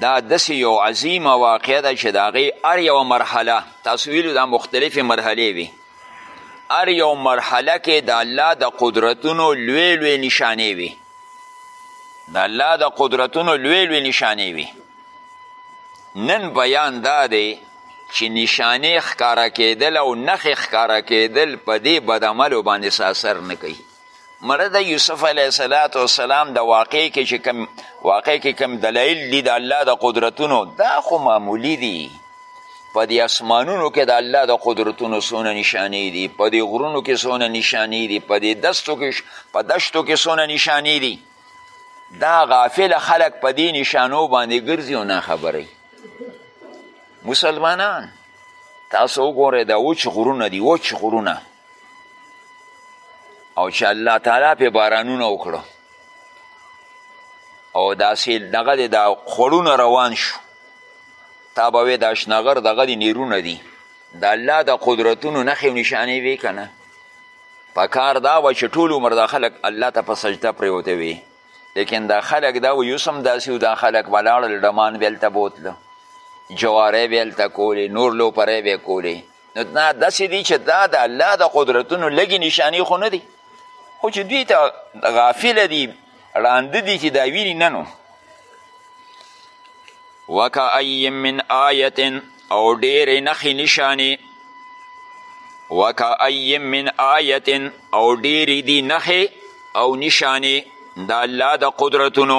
دا داسې یو عظیمه واقعه ده چې د هغې هر یوه مرحله تاسو ویلو دا مختلفې مرحلې وي هر یو مرحله کې د الله د قدرتونو لوی لوی نشانې وي د الله د قدرتونو لوی لوی نشانې وي نن بیان دا دی چې نشانې ښکاره کېدل او نښې ښکاره کېدل په دې بدعملو باندې څه اثر نه کوي مړه د یوسف علیه صلات وسلام د واقع کې چې کم واقع کې کم دلایل دي د الله د قدرتونو دا خو معمولی دي په دې اسمانونو کې د الله د قدرتونو څونه نشانې دي په دې غرونو کې څونه نشانې دي په دې دستو کې په دشتو کې څونه نشانې دي دا غافل خلک په دې نشانو باندې ګرځي او نه خبرې مسلمانان تاسو وګورئ دا وچ غرونه دي وچ غرونه او چې الله تعالی پې بارانونه وکړو او داسې دغه دی دا خوړونه روان شو تا به وې د اشنغر دغه دی نیرونه دي د الله د قدرتونو نښې او نشانې وې که نه په کار دا وه چې ټول عمر دا خلک الله ته په سجده پرېوته وي لیکن دا خلک دا و یوسم داسې و دا خلک به لاړل ډمان به هلته بوتله جوارې به هلته کولې نور لوپرې به یې کولې نو دا داسې دي چې دا د الله د قدرتونو لږې نشانې خو نه دي خو چې دوی ته غافله دي ړانده دي چې دا ویني نه نو وکأی من آیت او ډېرې نښې نشانې وکأی من آیت او ډېرې دي نښې او نشانې د الله د قدرتونو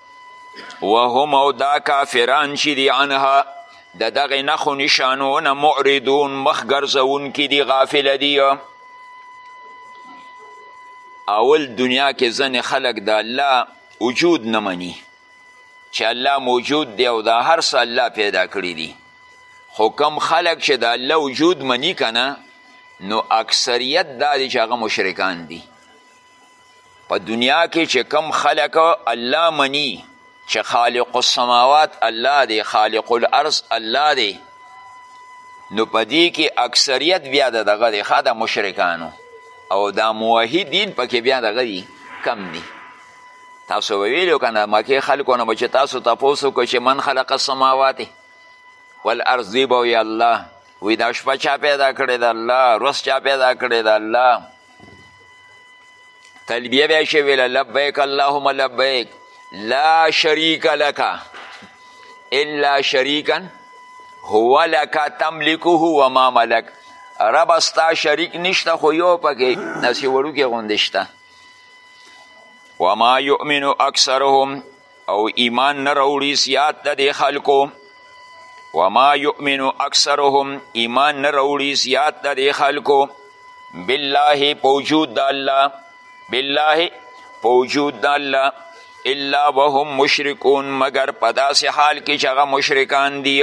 وهم او دا کافران چې دي عنها د دغه نښو نشانو نه معرضون مخ ګرځوونکي دي غافله دي اول دنیا کې ځنې خلک د الله وجود نه مني چې الله موجود دی او دا هر څه الله پیدا کړي دي خو کم خلک چې د الله وجود مني که نه نو اکثریت دا دی چې هغه مشرکان دي په دنیا کې چې کم خلق الله منی چې خالق السماوات الله دی خالق الارض الله دی نو په دې کې اکثریت بیا د دغه دی ښه د مشرکانو او دا موحدین پکې بیا دغه دی کم دی تاسو به ویلو که نه مکې خلکو نه به چې تاسو تپوس وکړو چې من خلق السماوات والارض دی به وایي الله وی دا شپه چا پیدا کړې ده الله ورځ چا پیدا کړې ده الله تلبیه به شي ویله لبیک اللهم لبیک لا شریک لک الا شریکا هو لک تملکه و ما ملک رب ستا شریک نشته خو یو پکې داسې وړوکې غوندې شته وما یؤمن اکثرهم او ایمان نه راوړي زیات د دې خلکو وما یؤمن اکثرهم ایمان نه راوړي زیات د دې خلکو بالله په وجود د الله بالله په وجود د الله الا وهم مشرکون مګر په داسې حال کې چې هغه مشرکان دي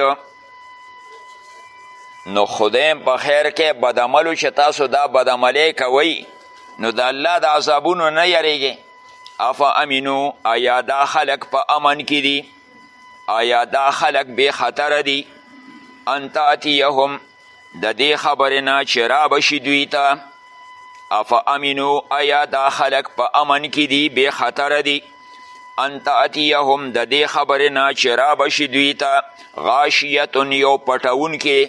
نو خدای په خیر کې بدعملو چې تاسو دا بدعملی کوئ نو د الله د عذابونو نه یریږئ افا امینو آیا دا خلق په امن کې دي آیا دا خلق بې خطره دي ان تاتیهم د دې خبرې نه چې رابشي دوی ته افا امینو آیا دا خلق په امن کې دي بې خطره دي ان تاتیهم د دې خبرې نه چې رابشي دوی ته غاشیتن یو پټونکې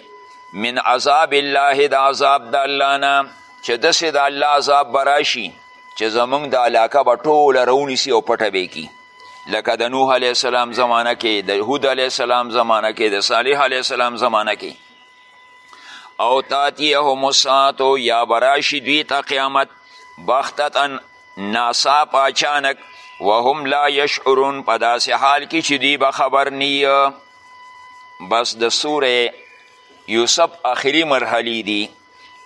من عذاب الله د عذاب د الله نه چې داسې د الله عذاب به راشي چې زمونږ د علاقه به ټوله رونیسي او پټه به کی لکه د نوح علیه السلام زمانه کې د هود علیه السلام زمانه کې د صالح علیه السلام زمانه کې او تاتیهم الساعت یا براشي دوی ته قیامت بختتا ناڅاپ اچانک وهم لا یشعرون په داسې حال کې چې دوی به خبر نیه بس د سوره یوسف آخري مرحلې دي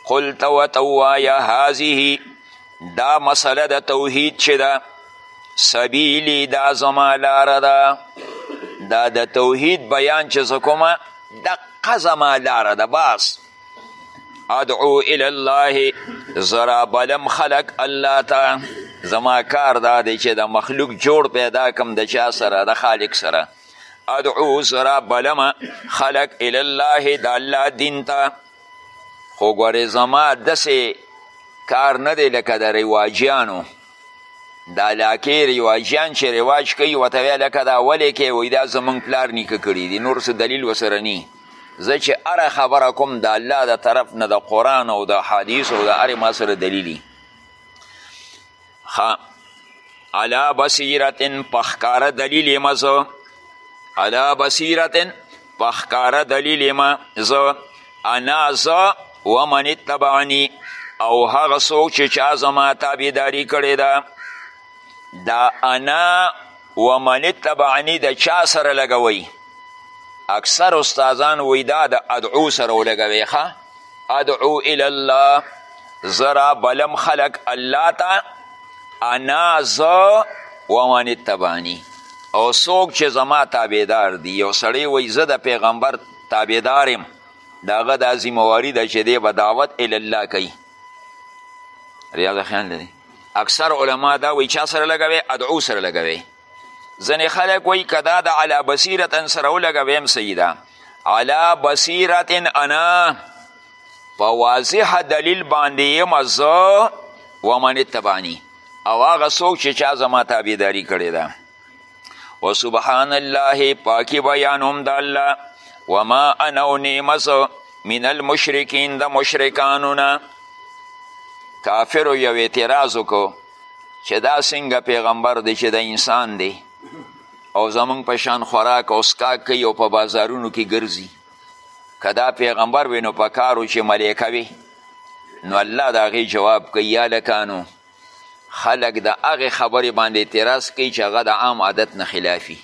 قل ته ورته ووایه هذه دا مسله د توحید چې ده سبیلی دا زما لاره ده دا د توحید بیان چې زه کومه دقه زما لاره ده بس ادعو الی الله زرا بلم خلق الله ته زما کار دا دی چې د مخلوق جوړ پیدا کم د چا سره د خالق سره ادعو زرا بلم خلق الی الله د الله دین ته خو ګورې زما داسې کار نه دی لکه د رواجیانو د علاقې رواجیان چې رواج کوي ورته وایه لکه دا ولې کوې وایي دا زمونږ پلار نیکه کړي دي نور څه دلیل ورسره نی زه چې هره خبره کوم د الله د طرف نه د قرآن او د حدیث او د هرې ما سره دلیلي خا علا بصیرتن پخکار دلیل ما زو علا بصیرتن پخکار دلیل ما زو انا زو ومن اتبعنی او هغه څوک چې چا زما تابعداري کړې ده دا انا ومن اتبعنی د چا سره لګوي اکثر استادان وی دا د ادعو سره ولګوي ښه ادعو الى الله زرا بلم خلق الله تا انا ز ومن تبانی او څوک چې زما تابعدار دي یو سړی وایي زه د پیغمبر تابعدار یم د هغه دا ذمهواري ده چې دی به دعوت الله کوي ریاض خیال لري اکثر علما دا وایي چا سره لګوي ادعو سره لګوي ځنې خلک وایي که دا د علا بصیرتن سره ولګوې هم صحیح ده علا بصیرتن انا په واضح دلیل باندې یم زه ومن اتبعني او هغه څوک چې چا زما تابعداري کړې ده و سبحان الله پاکی بیانوم د الله وما انا و نیمس من المشرکین د مشرکانو نه کافرو یو اعتراض وکړو چې دا څنګه پیغمبر دی چې د انسان دی او زمونږ په شان خوراک او سکاک کوي او په بازارونو کې ګرځي که دا پیغمبر وي نو په کار و چې ملیکه وي نو الله د هغې جواب کوي یا لکانو خلک د هغې خبرې باندې اعتراض کوي چې هغه د عام عادت نه خلافي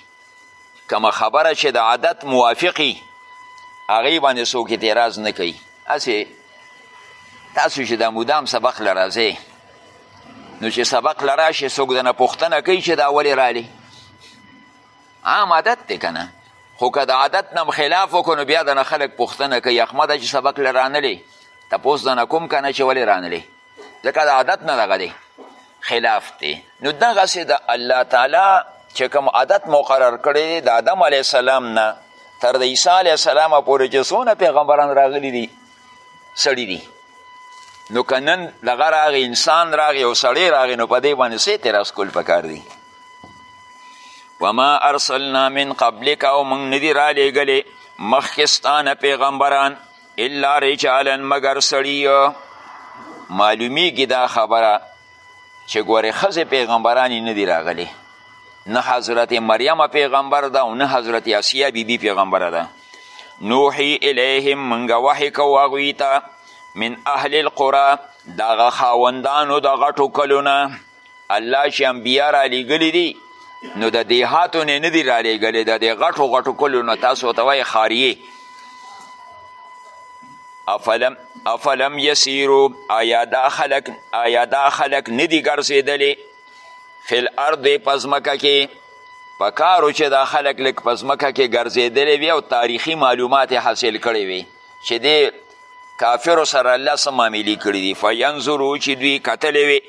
کومه خبره چې د عادت موافقي هغې باندې څوک اعتراض نه کوي هسې تاسو چې دا مدام سبق له راځئ نو چې سبق لراشي څوک دنه پوښتنه کوي چې دا ولې رالی عام عادت دی که نه خو که د عادت نه خلاف وکړو نو بیا دنه خلک پوښتنه کوي احمده چې سبق له رانلی تپوس دنه کوم که نه چې ولې رانلی ځکه د عادت نه دغه دی خلاف دی نو دغسې د الله تعالی چې کوم عادت مقرر کړی د آدم علیه السلام نه تر د عیسی علیه السلام پورې چې څونه پیغمبران راغلي دي سړي دي نو که نن دغه راغی انسان راغی او سړی راغی نو په دې باندې څه اعتراض کول پکار دي وما ارسلنا من قبلک او موږ نه دي رالیږلې مخکې ستا نه پیغمبران الا رجالا مګر سړي معلومیږي دا خبره چې ګورې ښځې پیغمبرانې نه دي راغلي نه حضرت مریم پیغمبر ده او نه حضرت اسیا بیبي بی پیغمبره ده نوحی الیهم منګه وحی کو هغوی ته من اهل القرا دغه خاوندانو د غټو کلونه الله چې انبیا رالیږلي دي نو د دیهاتو نه نه دي رالیږلي د دې غټو غټو کلونه تاسو ته وایي ښاریې افلم افلم یسیرو آیا دا خلق آیا دا خلق ندی ګرځیدلی فی الارض پزمکه کې په کارو چې دا خلق لک پزمکه کې ګرځیدلی وی او تاریخی معلومات حاصل کړی وی چې دی کافر سره الله سماملی کړی دی فینظرو چې دوی کتلی وی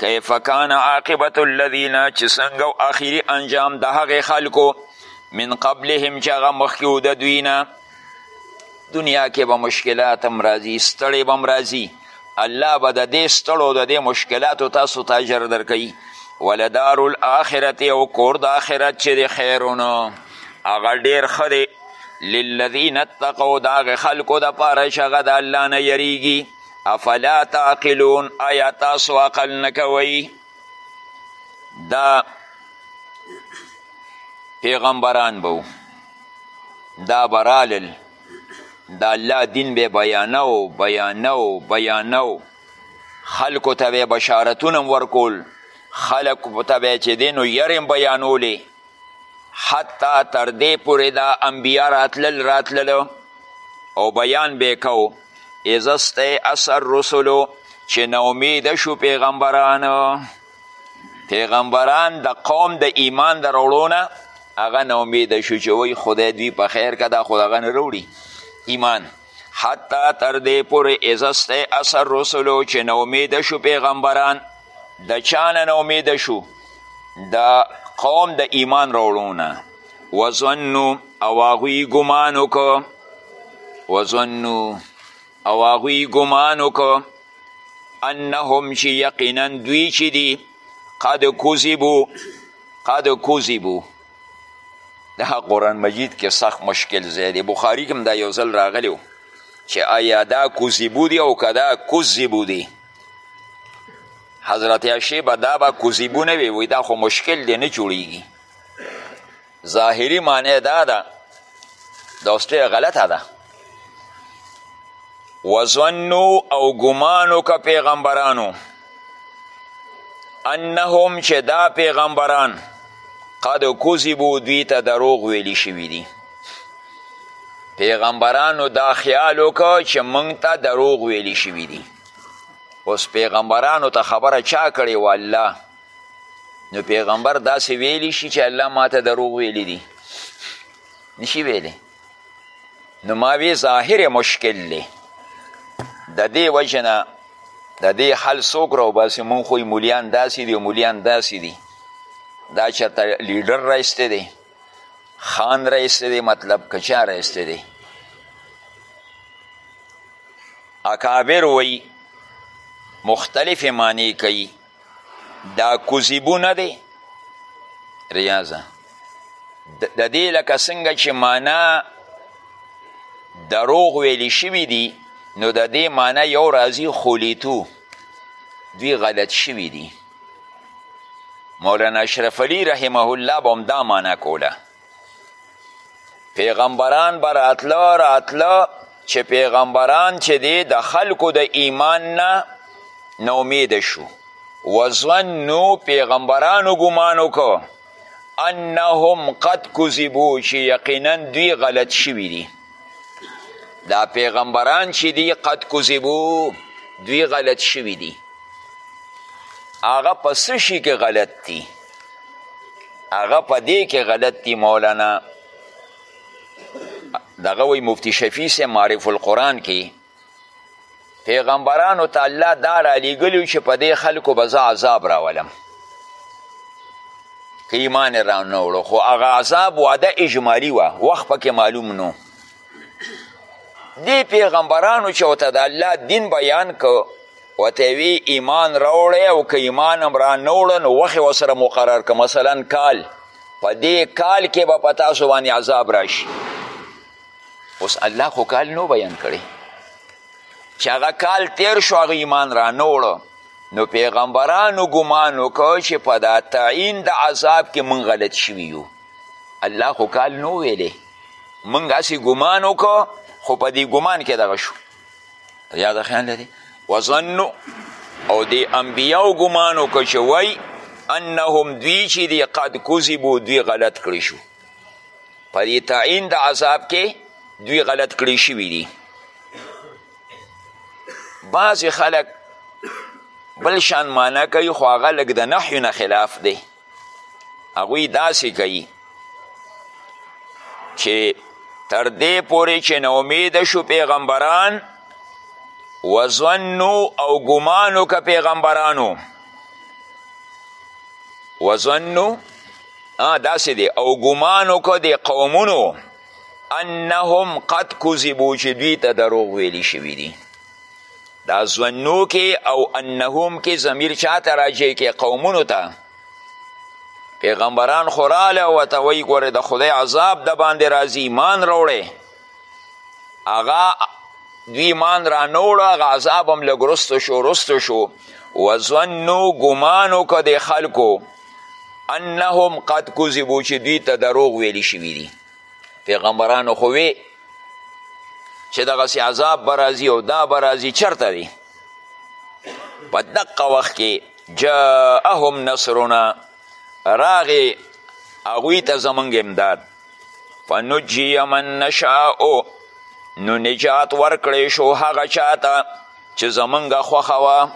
کیف کان عاقبت الذین چې څنګه او اخیری انجام د هغې خلکو من قبلهم چې هغه مخکې د دوی نه دنیا کې به مشکلات هم راځي ستړې به هم راځي الله به د دې ستړو د دې مشکلاتو تاسو ته اجر درکوي ولدار الاخرت او کور د آخرت چې د خیرونو هغه ډېر ښه دی للذین اتقو د هغې خلکو دپاره چې هغه د الله نه یریږي افلا تعقلون آیا تاسو عقل نه کوئ دا پیغمبران به دا به رالل د الله دین به بیانو بیانو بیانو خلکو ته به بشارتونه ورکول خلکو ته به چې دی نو یرې بیانولې حتی تر دې پورې دا انبیا راتلل راتللو او بیان به کو اذا است اثر رسولو چې ناامیده شو پیغمبرانو پیغمبران د قوم د ایمان د راوړونه هغه نه امیده شو چې وایي خدای دوی په خیر که دا خو هغه نه راوړي ایمان حتی تر دې پورې ازسته اثر رسولو چې نه امیده شو پیغمبران د چا نه نه امیده شو د قوم د ایمان راوړونه وظنو او هغوی ګمان وکړو وظنو او هغوی ګمان وکړو انهم چې یقینا دوی چې دي قد کذبو قد کذبو دا قرآن مجید کې سخت مشکل ځای دی بخاري کې هم دا یو ځل راغلی چې آیا دا کذبو دی او که دا کذبو دی حضرت عشی به دا به کذبو نه وي دا خو مشکل دی نه جوړیږي ظاهري معنی دا ده دا اوس ډېره غلطه ده وظنو او ګمان وکړه پیغمبرانو انهم چې دا پیغمبران قد کذبو دوی ته دروغ ویلی شوي دي پیغمبرانو دا خیال وکړه چې موږ ته دروغ ویلی شوي دي اوس پیغمبرانو ته خبره چا کړې و الله نو پیغمبر داسې ویلی شي چې الله ماته دروغ ویلی دي نشي ویلی نو ما وی ظاهر مشکل دی د دې وجه نه د دې حل څوک راوباسي مونږ خو مولیان داسې دي مولیان داسې دي دا چېرته لیډر رایستی دی خان رایستی دی مطلب که چا رایستی دی اکابر وی مختلف معنی کوي دا کذبونه دی ریاضه د دې لکه څنګه چې معنا دروغ ویلی شوي دي نو د دې معنا یو راځي خولیتو دوی غلط شوي دي مولانا اشرف علي رحمه الله به هم دا معنا کوله پیغمبران به راتله راتله چې پیغمبران چې دی د خلکو د ایمان نه نومید شو وظنو پیغمبرانو ګمان وکړو انهم قد کذبو چې یقینا دوی غلط شوي دي دا پیغمبران چې دي قد کذبو دوی غلط شوي دي هغه په څه شي کې غلط دي هغه په دې کې غلط دی مولانا دغه وی مفتی شفیع سه معرف القرآن کې پیغمبرانو ته الله دا رالیږلي چې په دې خلکو به زه عذاب راولم که ایمان یې رانه وړو خو هغه عذاب واده اجمالي وه وخت پکې معلوم نو دی پیغمبرانو چې ورته د الله دین بیان کو ورته وی ایمان راوړی او که ایمان هم را نه وړه نو وخت ورسره مقرر که مثلا کال په دې کال کې به په تاسو باندې عذاب راشي اوس الله خو کال نو بیان کړی چې هغه کال تیر شو هغه ایمان را نه وړو نو پیغمبرانو ګمان وکړو چې په دا تعین د عذاب کې مونږ غلط شوي یو الله خو کال نو ویلې موږ هسې ګمان وکړو خو په دې ګمان کې دغه شو یاد خیال لري وظنو او د انبیاو ګمان وکړو چې وای انهم دوی چې دي قد کذبو دوی غلط کړی شو په دې تعین د عذاب کې دوی غلط کړی شوي دي بعضې خلک بل شان معنا کوي خو هغه لږ د نحیو نه خلاف دی هغوی داسې کوي چې تر دې پورې چې نه امیده شو پیغمبران وظنو او ګمان وکړه پیغمبرانو وظنو داسې دی او ګمان وکړه د قومونو انهم قد کذبو چې دوی ته دروغ ویلی شوي دي دا ظنو کې او انهم کې ضمیر چاته راجع کې قومونو ته پیغمبران خو راله ورته وایي ګورې د خدای عذاب د باندې راځي ایمان راوړی هغه دوی ایمان رانه وړه هغه عذاب هم لږ رستو شو رستو شو وظنو ګمان وکړه د خلکو انهم قد کذبو چې دوی ته دروغ ویلی شوي دي پیغمبرانو خو وی چې دغسې عذاب به راځي او دا به راځي چرته دی په دقه وخت کې جاءهم نصرنا راغې هغوی ته زمونږ امداد فنجی من نشاء نو نجات ورکړی شو هغه چاته چې زمونږ خوښه وه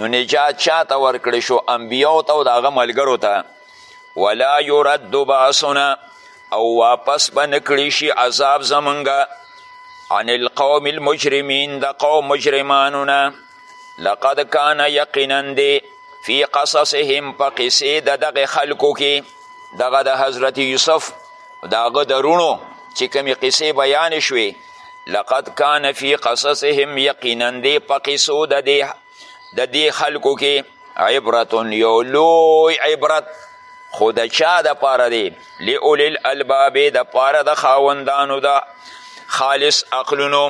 نو نجات چاته ورکړی شو انبیاو ته او د هغه ملګرو ته ولا يرد باسنا او واپس به نکړی شي عذاب زمونږ عن القوم المجرمین د قوم مجرمانو نه لقد کان یقینا دی فی قصصهم په قصې د دغه خلکو کې دغه د حضرت یوسف د هغه د روڼو چې کومې قصې بیانې شوې لقد کان فی قصصهم یقینا دی په قصو د دې د دې خلکو کې عبرت یو لوی عبرت خو د چا د پاره دی لئول الالباب د پاره د خاوندانو ده خالص عقلونو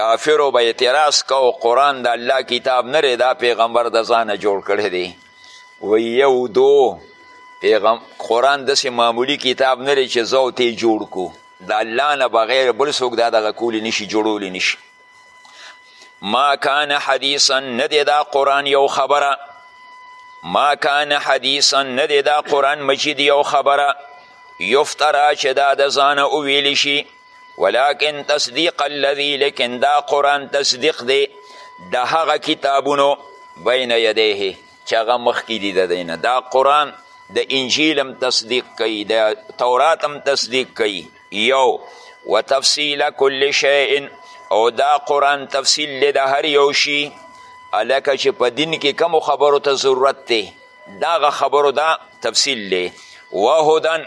کافرو به اعتراض کو قرآن د الله کتاب نه دا پیغمبر د ځانه جوړ کړی دی و یو دو پیغم قرآن داسې معمولی کتاب نه دی چې زه او تی جوړ کو د الله نه بغیر بل څوک دا دغه کولی نشي جوړولی نشي ما کان حدیثا نه دی دا قرآن یو خبره ما کان حدیثا نه دی دا قرآن مجید یو خبره یفترا چې دا د ځانه وویل شي ولیکن تصدیق الذي لیکن دا قرآن تصدیق دی د هغه کتابونو بین یدیه چې هغه مخکې دي د دی نه دا قرآن د انجیل هم تصدیق کوي د تورات هم تصدیق کوي یو وتفصیل کل شیء او دا قرآن تفصیل دی د هر یو شي الکه چې په دین کې کوم خبرو ته ضرورت دی دغه خبرو دا تفصیل دی وهدن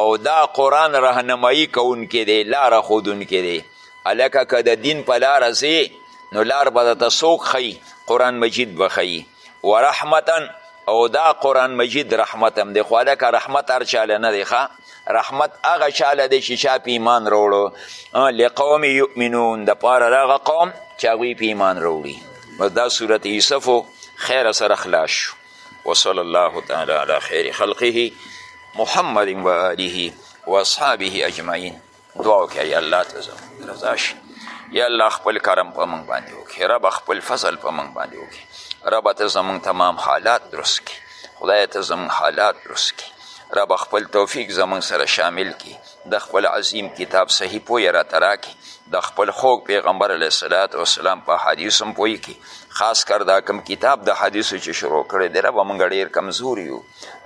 او دا قرآن رهنمایي کوونکی دی لاره ښودونکی دی هلکه که د دین په لاره ځې نو لار به درته څوک ښیي قرآن مجید به ښیي ورحمتا او دا قرآن مجید رحمت هم دی خو هلکه رحمت هر چاله نه دی ښه رحمت هغه چاله دی چې چا په ایمان راوړو لقوم یؤمنون دپاره د هغه قوم چې هغوی په ایمان راوړي بس دا صورت یوسف و خیر سره خلاص شو وصلی الله تعالی علی خیر خلقه محمد و آله و اصحابه اجمعین دعا وکړه یا الله ته زموږ رضا شي یا الله خپل کرم په موږ باندې وکړي ربه خپل فضل په موږ باندې وکړي ربه ته زموږ تمام حالات درست کړي خدای ته زموږ حالات درست کړي ربه خپل توفیق زموږ سره شامل کړي د خپل عظیم کتاب صحیح پویه راته راکړي د خپل خوږ پیغمبر علیه صلات وسلام په حدیث هم پوه کړي خاص کر دا کم کتاب د حدیثو چې شروع کړی دی ربه موږ ډېر کمزور یو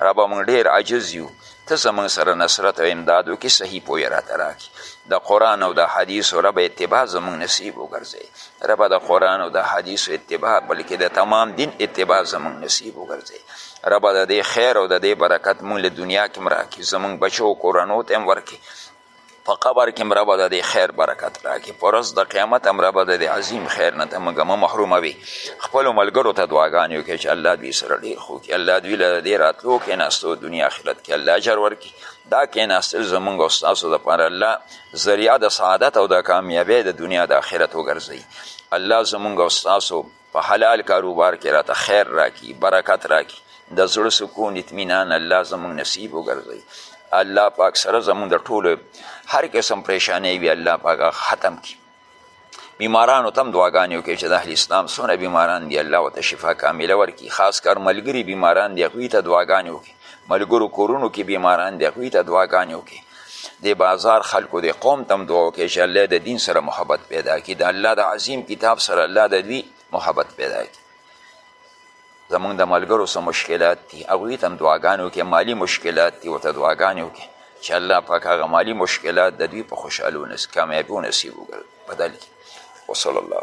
ربه موږ ډېر عاجز یو ته زمونږ سره نصرت او امداد وکړي صحیح پوهه راته راکړي د قرآن او د حدیثو رب اتباع زمونږ نصیب وګرځي رب د قرآن او د حدیثو اتباع بلکې د تمام دین اتباع زمونږ نصیب وګرځي رب د دې خیر او د دې برکت مونږ له دنیا کې هم راکړي زمونږ بچو کورنو ته هم ورکړي په قبر کې مره به د دې خیر برکت راکړي په ورځ د قیامت هم ربه د دې عظیم خیر نه ته موږ مه محروموي خپلو ملګرو ته دعاګانې وکړي چې الله دوی سره ډېر ښه وکړي الله دوی له دې راتلو کېناستو دنیا آخرت کې الله اجر ورکړي دا کېناستل زموږ او ستاسو دپاره الله ذریعه د سعادت او د کامیابۍ د دنیا د آخرت وګرځوي الله زموږ او ستاسو په حلال کاروبار کې راته خیر راکړي برکت راکړي د زړه سکون اطمینان الله زموږ نصیب وګرځوي الله پاک سره زموږ د ټولو هر قسم پریشانې وي الله پاک ختم کړي بیمارانو تم دعاګانې وکړي چې د اهل اسلام څونه بیماران دي الله ورته شفا کامله ورکړي خاص کر ملګري بیماران دي هغوی ته دعاګانې وکړي ملګرو کورونو کې بیماران دي هغوی ته دعاګانې وکړي دې بازار خلکو دې قوم ته هم دعا وکړي چې الله د دین سره محبت پیدا کړي د الله د عظیم کتاب سره الله د دوی محبت پیدا کړي زمونږ د ملګرو څه مشکلات دي هغوی ته هم دعاګانې وکړي مالي مشکلات دي ورته دعاګانې وکړي چې الله پاک هغه مالي مشکلات د دوی په خوشحالو کامیابي نصیب وګړي بدل کړي وصلی الله